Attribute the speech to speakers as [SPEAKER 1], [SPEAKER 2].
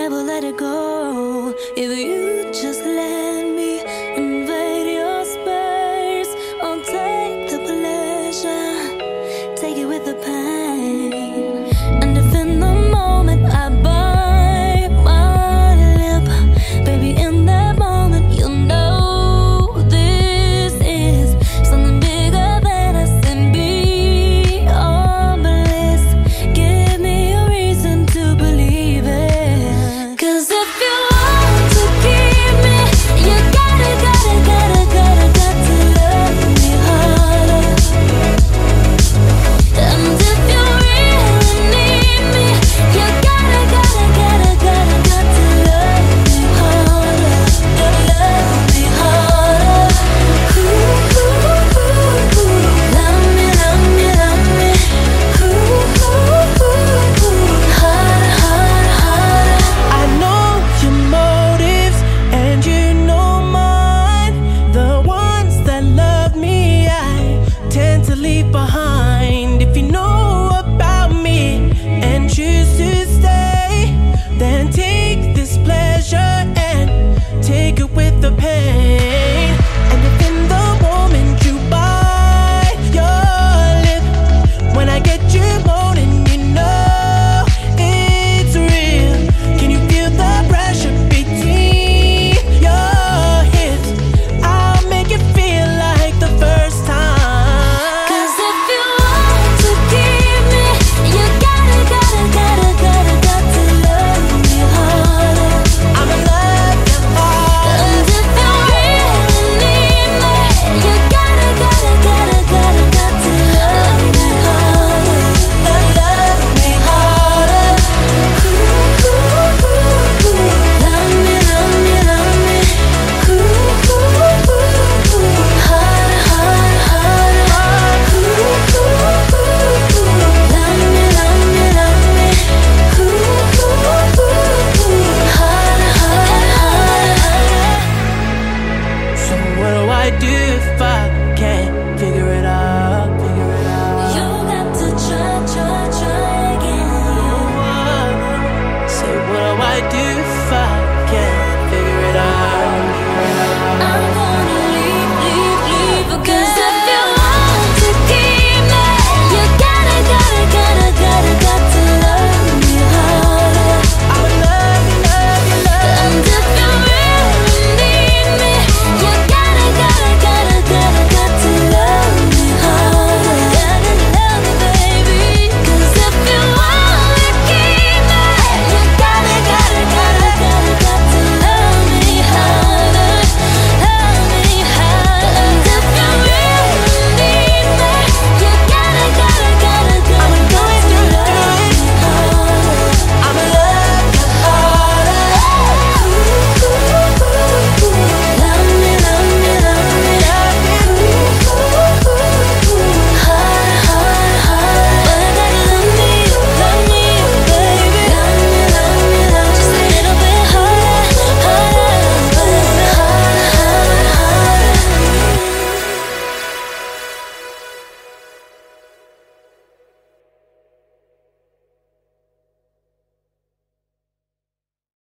[SPEAKER 1] never let it go.